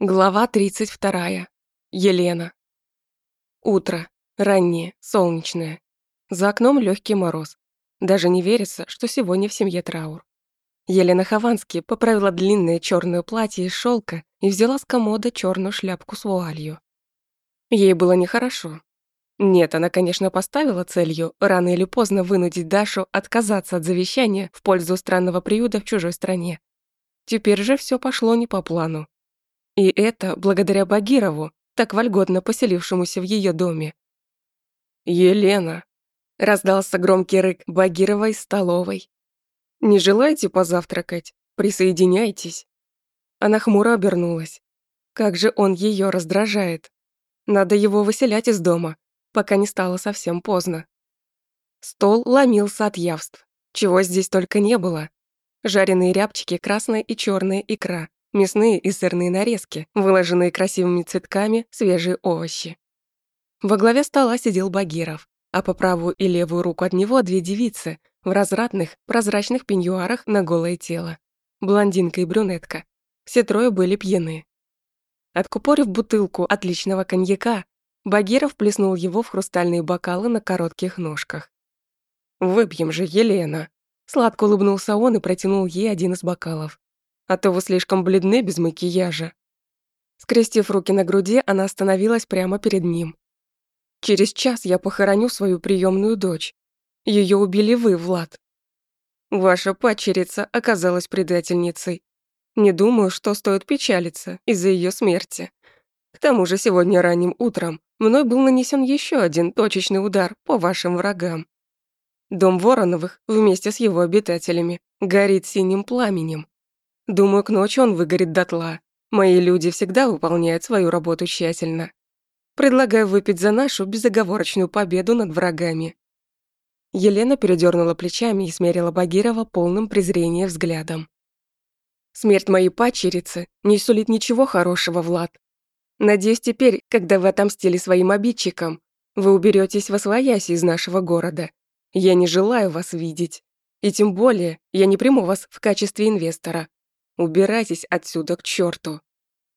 Глава 32. Елена. Утро. Раннее, солнечное. За окном легкий мороз. Даже не верится, что сегодня в семье траур. Елена Ховански поправила длинное черное платье из шелка и взяла с комода черную шляпку с вуалью. Ей было нехорошо. Нет, она, конечно, поставила целью рано или поздно вынудить Дашу отказаться от завещания в пользу странного приюта в чужой стране. Теперь же все пошло не по плану. И это благодаря Багирову, так вольготно поселившемуся в ее доме. «Елена!» — раздался громкий рык Багирова из столовой. «Не желаете позавтракать? Присоединяйтесь!» Она хмуро обернулась. Как же он ее раздражает. Надо его выселять из дома, пока не стало совсем поздно. Стол ломился от явств. Чего здесь только не было. Жареные рябчики, красная и черная икра, мясные и сырные нарезки, выложенные красивыми цветками, свежие овощи. Во главе стола сидел Багиров, а по правую и левую руку от него две девицы в развратных, прозрачных пеньюарах на голое тело. Блондинка и брюнетка. Все трое были пьяны. Откупорив бутылку отличного коньяка, Багиров плеснул его в хрустальные бокалы на коротких ножках. «Выпьем же, Елена!» Сладко улыбнулся он и протянул ей один из бокалов а то вы слишком бледны без макияжа». Скрестив руки на груди, она остановилась прямо перед ним. «Через час я похороню свою приемную дочь. Ее убили вы, Влад. Ваша падчерица оказалась предательницей. Не думаю, что стоит печалиться из-за ее смерти. К тому же сегодня ранним утром мной был нанесен еще один точечный удар по вашим врагам. Дом Вороновых вместе с его обитателями горит синим пламенем. Думаю, к ночи он выгорит дотла. Мои люди всегда выполняют свою работу тщательно. Предлагаю выпить за нашу безоговорочную победу над врагами». Елена передернула плечами и смерила Багирова полным презрения взглядом. «Смерть моей падчерицы не сулит ничего хорошего, Влад. Надеюсь, теперь, когда вы отомстили своим обидчикам, вы уберетесь во своясь из нашего города. Я не желаю вас видеть. И тем более я не приму вас в качестве инвестора. Убирайтесь отсюда к черту.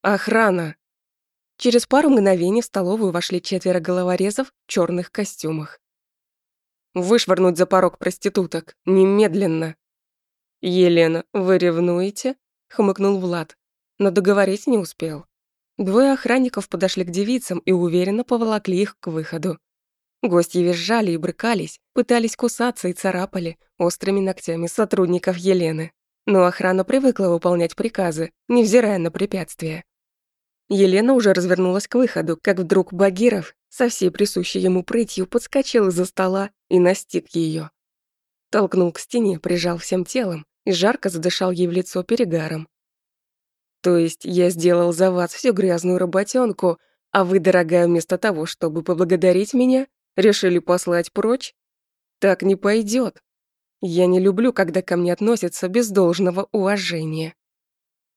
Охрана. Через пару мгновений в столовую вошли четверо головорезов в черных костюмах. Вышвырнуть за порог проституток. Немедленно. Елена, вы ревнуете? Хмыкнул Влад, но договорить не успел. Двое охранников подошли к девицам и уверенно поволокли их к выходу. Гости визжали и брыкались, пытались кусаться и царапали острыми ногтями сотрудников Елены но охрана привыкла выполнять приказы, невзирая на препятствия. Елена уже развернулась к выходу, как вдруг Багиров со всей присущей ему прытью подскочил из-за стола и настиг ее. Толкнул к стене, прижал всем телом и жарко задышал ей в лицо перегаром. «То есть я сделал за вас всю грязную работенку, а вы, дорогая, вместо того, чтобы поблагодарить меня, решили послать прочь? Так не пойдет. Я не люблю, когда ко мне относятся без должного уважения.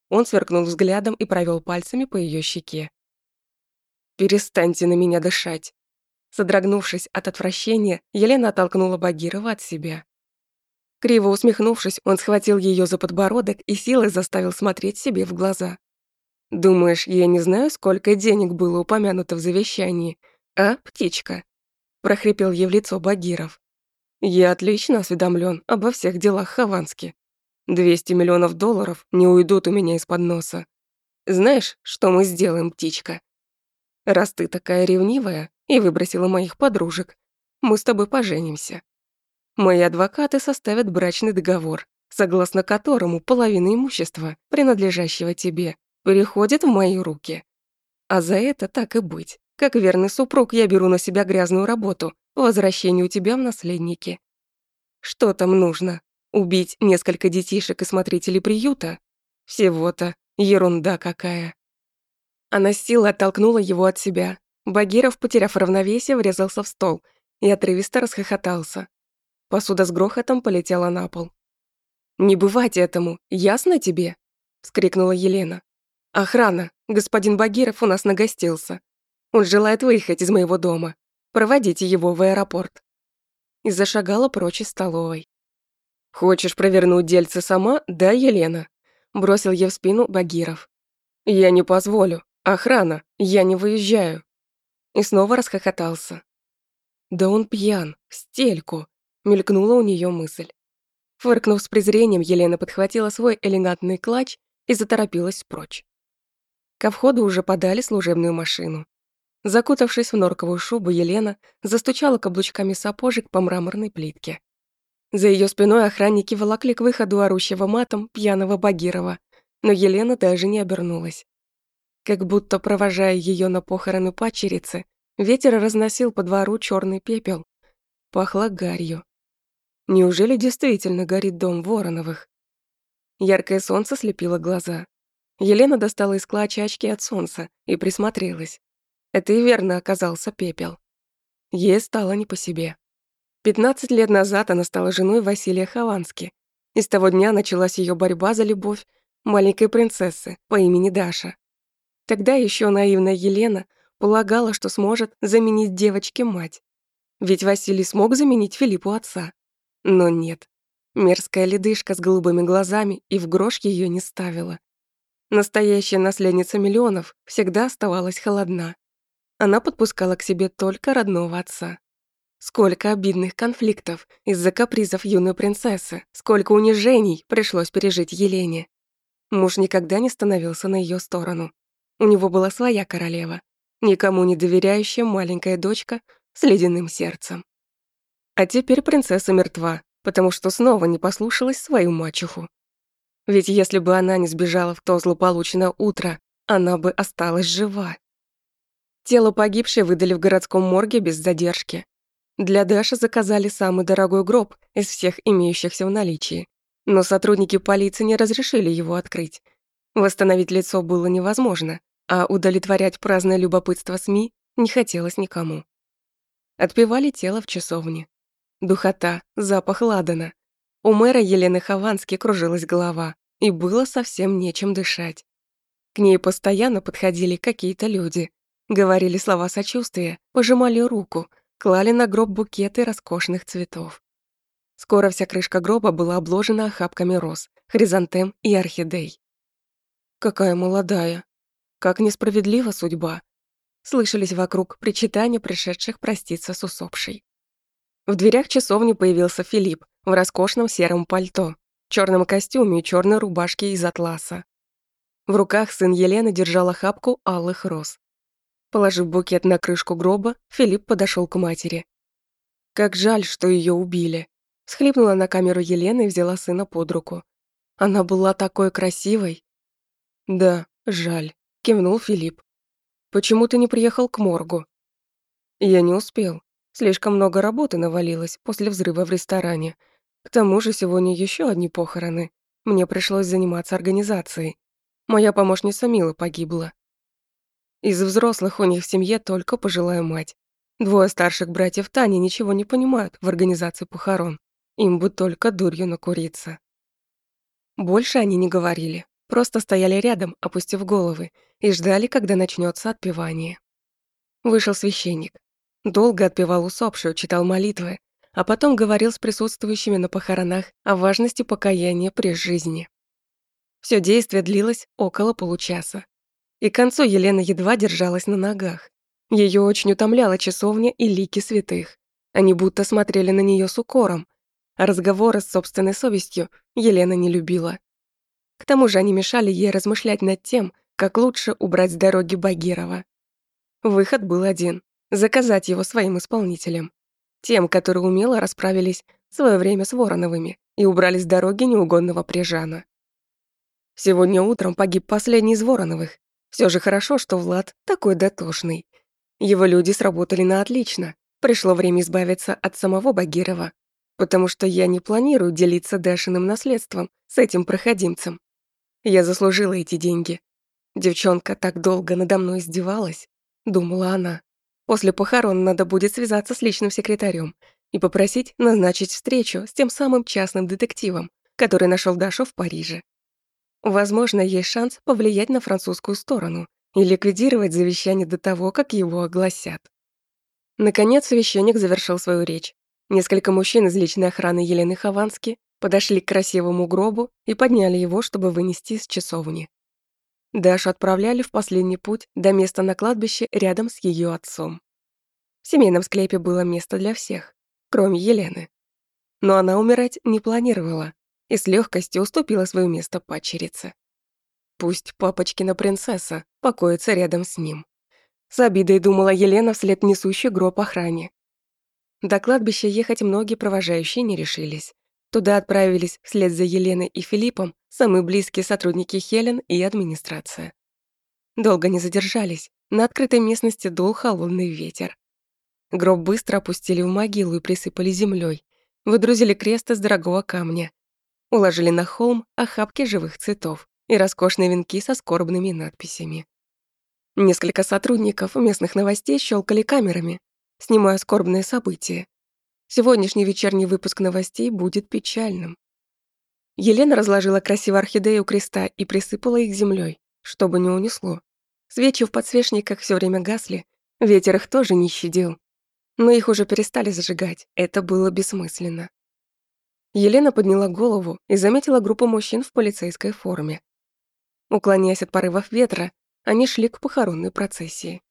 Он сверкнул взглядом и провел пальцами по ее щеке. «Перестаньте на меня дышать!» Содрогнувшись от отвращения, Елена оттолкнула Багирова от себя. Криво усмехнувшись, он схватил ее за подбородок и силой заставил смотреть себе в глаза. «Думаешь, я не знаю, сколько денег было упомянуто в завещании, а, птичка?» прохрипел ей в лицо Багиров. Я отлично осведомлен обо всех делах Ховански. 200 миллионов долларов не уйдут у меня из-под носа. Знаешь, что мы сделаем, птичка? Раз ты такая ревнивая и выбросила моих подружек, мы с тобой поженимся. Мои адвокаты составят брачный договор, согласно которому половина имущества, принадлежащего тебе, переходит в мои руки. А за это так и быть. Как верный супруг я беру на себя грязную работу возвращению тебя в наследники. Что там нужно? Убить несколько детишек и смотрителей приюта? Всего-то ерунда какая. Она с силой оттолкнула его от себя. Багиров, потеряв равновесие, врезался в стол и отрывисто расхохотался. Посуда с грохотом полетела на пол. «Не бывать этому, ясно тебе?» — вскрикнула Елена. «Охрана, господин Багиров у нас нагостился. Он желает выехать из моего дома. Проводите его в аэропорт». И зашагала прочь из столовой. «Хочешь провернуть дельце сама, да, Елена?» Бросил ей в спину Багиров. «Я не позволю. Охрана, я не выезжаю». И снова расхохотался. «Да он пьян, в стельку», — мелькнула у нее мысль. Фыркнув с презрением, Елена подхватила свой элегантный клатч и заторопилась прочь. Ко входу уже подали служебную машину. Закутавшись в норковую шубу, Елена застучала каблучками сапожек по мраморной плитке. За ее спиной охранники волокли к выходу орущего матом пьяного Багирова, но Елена даже не обернулась. Как будто провожая ее на похороны падчерицы, ветер разносил по двору черный пепел. Пахло гарью. Неужели действительно горит дом Вороновых? Яркое солнце слепило глаза. Елена достала из клатча очки от солнца и присмотрелась. Это и верно оказался пепел. Ей стало не по себе. 15 лет назад она стала женой Василия Ховански. И с того дня началась ее борьба за любовь маленькой принцессы по имени Даша. Тогда еще наивная Елена полагала, что сможет заменить девочке мать. Ведь Василий смог заменить Филиппу отца. Но нет. Мерзкая ледышка с голубыми глазами и в грош ее не ставила. Настоящая наследница миллионов всегда оставалась холодна. Она подпускала к себе только родного отца. Сколько обидных конфликтов из-за капризов юной принцессы, сколько унижений пришлось пережить Елене. Муж никогда не становился на ее сторону. У него была своя королева, никому не доверяющая маленькая дочка с ледяным сердцем. А теперь принцесса мертва, потому что снова не послушалась свою мачеху. Ведь если бы она не сбежала в то злополучное утро, она бы осталась жива. Тело погибшей выдали в городском морге без задержки. Для Даши заказали самый дорогой гроб из всех имеющихся в наличии. Но сотрудники полиции не разрешили его открыть. Восстановить лицо было невозможно, а удовлетворять праздное любопытство СМИ не хотелось никому. Отпевали тело в часовне. Духота, запах ладана. У мэра Елены Ховански кружилась голова, и было совсем нечем дышать. К ней постоянно подходили какие-то люди, говорили слова сочувствия, пожимали руку, клали на гроб букеты роскошных цветов. Скоро вся крышка гроба была обложена охапками роз, хризантем и орхидей. «Какая молодая! Как несправедлива судьба!» Слышались вокруг причитания пришедших проститься с усопшей. В дверях часовни появился Филипп в роскошном сером пальто, черном костюме и черной рубашке из атласа. В руках сын Елены держал охапку алых роз. Положив букет на крышку гроба, Филипп подошел к матери. Как жаль, что ее убили. Схлипнула на камеру Елена и взяла сына под руку. Она была такой красивой. Да, жаль, кивнул Филипп. Почему ты не приехал к моргу? Я не успел. Слишком много работы навалилось после взрыва в ресторане. К тому же сегодня еще одни похороны. Мне пришлось заниматься организацией. Моя помощница Мила погибла. Из взрослых у них в семье только пожилая мать. Двое старших братьев Тани ничего не понимают в организации похорон. Им бы только дурью накуриться. Больше они не говорили, просто стояли рядом, опустив головы, и ждали, когда начнется отпевание. Вышел священник. Долго отпевал усопшую, читал молитвы, а потом говорил с присутствующими на похоронах о важности покаяния при жизни. Все действие длилось около получаса. И к концу Елена едва держалась на ногах. Ее очень утомляла часовня и лики святых. Они будто смотрели на нее с укором, разговоры с собственной совестью Елена не любила. К тому же они мешали ей размышлять над тем, как лучше убрать с дороги Багирова. Выход был один заказать его своим исполнителям. Тем, которые умело расправились в свое время с Вороновыми и убрали с дороги неугодного прижана. Сегодня утром погиб последний из Вороновых. Все же хорошо, что Влад такой дотошный. Его люди сработали на отлично. Пришло время избавиться от самого Багирова, потому что я не планирую делиться Дашиным наследством с этим проходимцем. Я заслужила эти деньги. Девчонка так долго надо мной издевалась, думала она. После похорон надо будет связаться с личным секретарем и попросить назначить встречу с тем самым частным детективом, который нашел Дашу в Париже. Возможно, есть шанс повлиять на французскую сторону и ликвидировать завещание до того, как его огласят. Наконец, священник завершил свою речь. Несколько мужчин из личной охраны Елены Ховански подошли к красивому гробу и подняли его, чтобы вынести из часовни. Дашу отправляли в последний путь до места на кладбище рядом с ее отцом. В семейном склепе было место для всех, кроме Елены. Но она умирать не планировала и с легкостью уступила свое место падчерице. Пусть папочкина принцесса покоится рядом с ним. С обидой думала Елена вслед несущей гроб охране. До кладбища ехать многие провожающие не решились. Туда отправились вслед за Еленой и Филиппом самые близкие сотрудники Хелен и администрация. Долго не задержались, на открытой местности дул холодный ветер. Гроб быстро опустили в могилу и присыпали землей, выдрузили крест из дорогого камня, уложили на холм охапки живых цветов и роскошные венки со скорбными надписями. Несколько сотрудников местных новостей щелкали камерами, снимая скорбные события. Сегодняшний вечерний выпуск новостей будет печальным. Елена разложила красиво орхидею у креста и присыпала их землей, чтобы не унесло. Свечи в подсвечниках все время гасли, ветер их тоже не щадил. Но их уже перестали зажигать, это было бессмысленно. Елена подняла голову и заметила группу мужчин в полицейской форме. Уклоняясь от порывов ветра, они шли к похоронной процессии.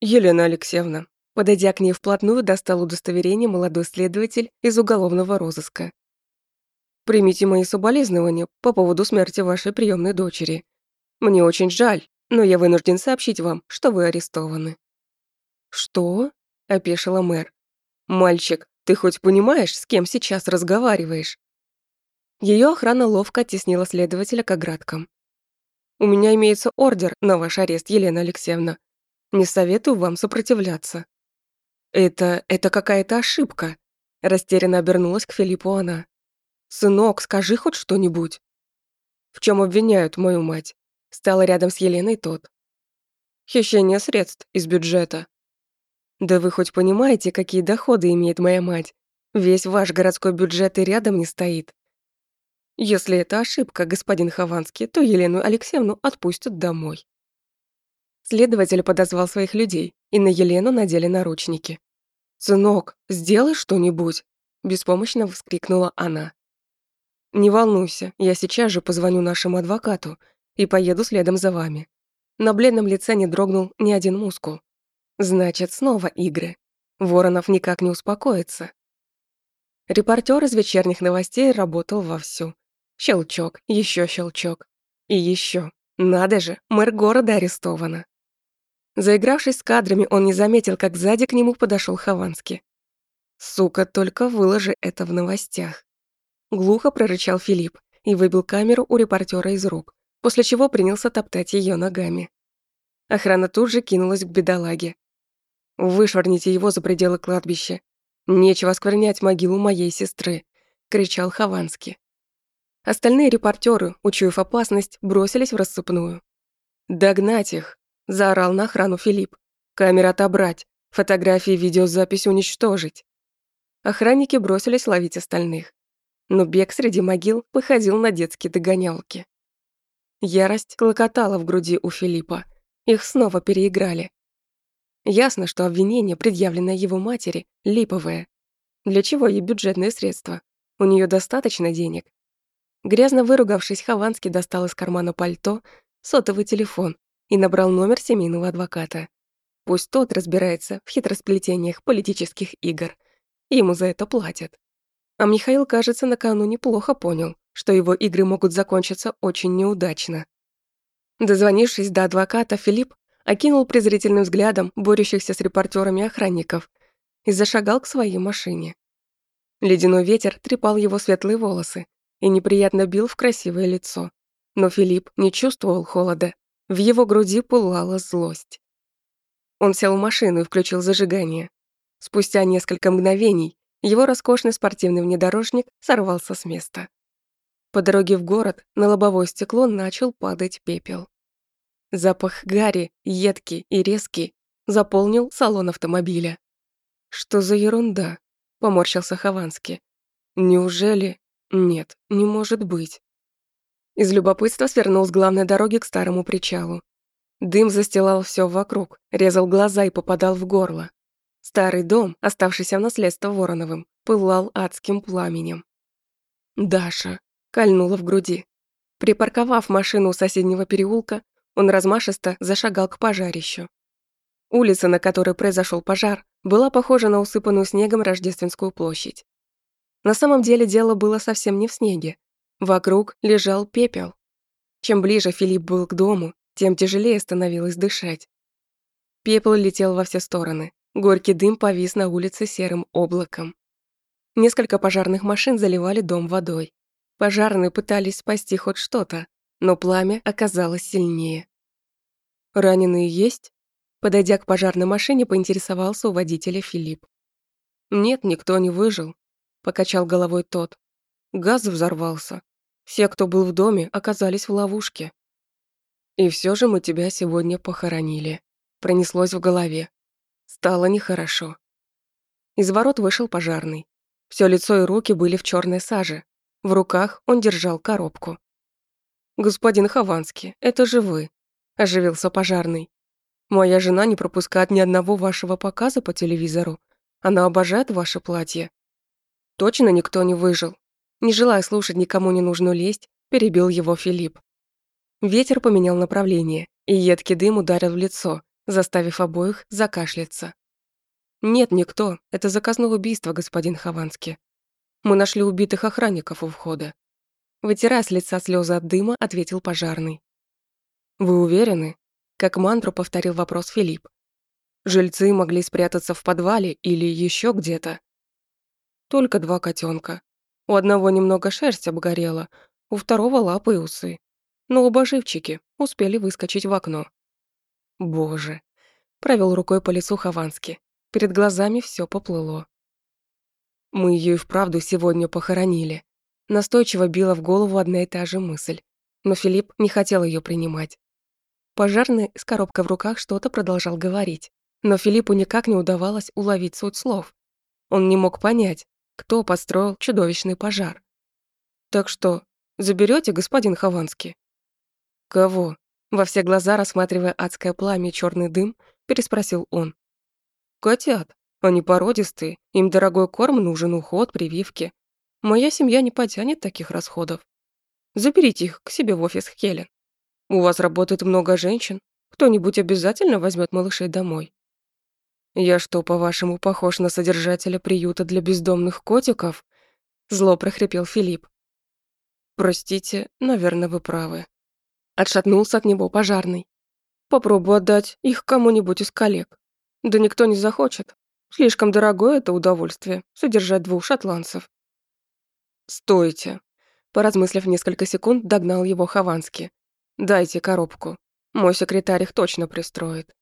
«Елена Алексеевна», подойдя к ней вплотную, достал удостоверение молодой следователь из уголовного розыска. «Примите мои соболезнования по поводу смерти вашей приемной дочери. Мне очень жаль, но я вынужден сообщить вам, что вы арестованы». «Что?» – опешила мэр. «Мальчик, ты хоть понимаешь, с кем сейчас разговариваешь?» Ее охрана ловко оттеснила следователя к оградкам. У меня имеется ордер на ваш арест, Елена Алексеевна. Не советую вам сопротивляться». «Это... это какая-то ошибка», — растерянно обернулась к Филиппу она. «Сынок, скажи хоть что-нибудь». «В чем обвиняют мою мать?» Стала рядом с Еленой тот. «Хищение средств из бюджета». «Да вы хоть понимаете, какие доходы имеет моя мать? Весь ваш городской бюджет и рядом не стоит. Если это ошибка, господин Хованский, то Елену Алексеевну отпустят домой. Следователь подозвал своих людей, и на Елену надели наручники. «Сынок, сделай что-нибудь!» – беспомощно вскрикнула она. «Не волнуйся, я сейчас же позвоню нашему адвокату и поеду следом за вами». На бледном лице не дрогнул ни один мускул. Значит, снова игры. Воронов никак не успокоится. Репортер из вечерних новостей работал вовсю. Щелчок, еще щелчок. И еще. Надо же, мэр города арестована. Заигравшись с кадрами, он не заметил, как сзади к нему подошел Хованский. «Сука, только выложи это в новостях». Глухо прорычал Филипп и выбил камеру у репортера из рук, после чего принялся топтать ее ногами. Охрана тут же кинулась к бедолаге. «Вышвырните его за пределы кладбища. Нечего осквернять могилу моей сестры», — кричал Хованский. Остальные репортеры, учуяв опасность, бросились в рассыпную. «Догнать их!» – заорал на охрану Филипп. «Камеры отобрать, фотографии и видеозапись уничтожить». Охранники бросились ловить остальных. Но бег среди могил походил на детские догонялки. Ярость клокотала в груди у Филиппа. Их снова переиграли. Ясно, что обвинение, предъявленное его матери, липовое. Для чего ей бюджетные средства? У нее достаточно денег, Грязно выругавшись, Хованский достал из кармана пальто сотовый телефон и набрал номер семейного адвоката. Пусть тот разбирается в хитросплетениях политических игр. Ему за это платят. А Михаил, кажется, накануне плохо понял, что его игры могут закончиться очень неудачно. Дозвонившись до адвоката, Филипп окинул презрительным взглядом борющихся с репортерами охранников и зашагал к своей машине. Ледяной ветер трепал его светлые волосы, и неприятно бил в красивое лицо. Но Филипп не чувствовал холода. В его груди пылала злость. Он сел в машину и включил зажигание. Спустя несколько мгновений его роскошный спортивный внедорожник сорвался с места. По дороге в город на лобовое стекло начал падать пепел. Запах гари, едкий и резкий, заполнил салон автомобиля. «Что за ерунда?» — поморщился Хованский. «Неужели нет, не может быть. Из любопытства свернул с главной дороги к старому причалу. Дым застилал все вокруг, резал глаза и попадал в горло. Старый дом, оставшийся в наследство Вороновым, пылал адским пламенем. Даша кольнула в груди. Припарковав машину у соседнего переулка, он размашисто зашагал к пожарищу. Улица, на которой произошел пожар, была похожа на усыпанную снегом Рождественскую площадь. На самом деле дело было совсем не в снеге. Вокруг лежал пепел. Чем ближе Филипп был к дому, тем тяжелее становилось дышать. Пепел летел во все стороны. Горький дым повис на улице серым облаком. Несколько пожарных машин заливали дом водой. Пожарные пытались спасти хоть что-то, но пламя оказалось сильнее. «Раненые есть?» Подойдя к пожарной машине, поинтересовался у водителя Филипп. «Нет, никто не выжил», — покачал головой тот. «Газ взорвался. Все, кто был в доме, оказались в ловушке». «И все же мы тебя сегодня похоронили», — пронеслось в голове. Стало нехорошо. Из ворот вышел пожарный. Все лицо и руки были в черной саже, в руках он держал коробку. «Господин Хованский, это же вы», – оживился пожарный. «Моя жена не пропускает ни одного вашего показа по телевизору. Она обожает ваше платье». Точно никто не выжил. Не желая слушать никому не нужно лезть, перебил его Филипп. Ветер поменял направление, и едкий дым ударил в лицо, заставив обоих закашляться. «Нет, никто. Это заказное убийство, господин Хованский. Мы нашли убитых охранников у входа. Вытирая с лица слезы от дыма, ответил пожарный. «Вы уверены?» Как мантру повторил вопрос Филипп. «Жильцы могли спрятаться в подвале или еще где-то?» «Только два котенка. У одного немного шерсть обгорела, у второго лапы и усы. Но оба живчики успели выскочить в окно». «Боже!» Провел рукой по лицу Ховански. Перед глазами все поплыло. Мы ее и вправду сегодня похоронили. Настойчиво била в голову одна и та же мысль. Но Филипп не хотел ее принимать. Пожарный с коробкой в руках что-то продолжал говорить. Но Филиппу никак не удавалось уловить суть слов. Он не мог понять, кто построил чудовищный пожар. «Так что, заберете, господин Хованский?» «Кого?» Во все глаза, рассматривая адское пламя и черный дым, переспросил он. «Котят», они породистые, им дорогой корм нужен, уход, прививки. Моя семья не потянет таких расходов. Заберите их к себе в офис Хелен. У вас работает много женщин. Кто-нибудь обязательно возьмет малышей домой. Я что, по-вашему, похож на содержателя приюта для бездомных котиков? Зло прохрипел Филипп. Простите, наверное, вы правы. Отшатнулся от него пожарный. Попробую отдать их кому-нибудь из коллег. Да никто не захочет. Слишком дорогое это удовольствие — содержать двух шотландцев. «Стойте!» Поразмыслив несколько секунд, догнал его Хованский. «Дайте коробку. Мой секретарь их точно пристроит».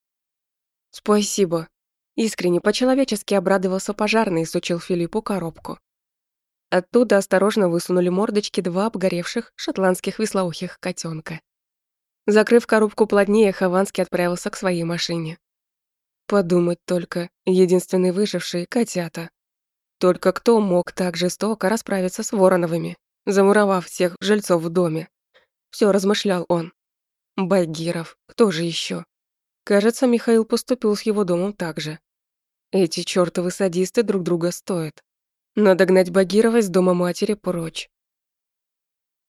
«Спасибо». Искренне, по-человечески обрадовался пожарный и сучил Филиппу коробку. Оттуда осторожно высунули мордочки два обгоревших шотландских веслоухих котенка. Закрыв коробку плотнее, Хованский отправился к своей машине. Подумать только, единственный выживший — котята. Только кто мог так жестоко расправиться с Вороновыми, замуровав всех жильцов в доме? Все размышлял он. Байгиров, кто же еще? Кажется, Михаил поступил с его домом так же. Эти чертовы садисты друг друга стоят. Надо гнать Багирова из дома матери прочь.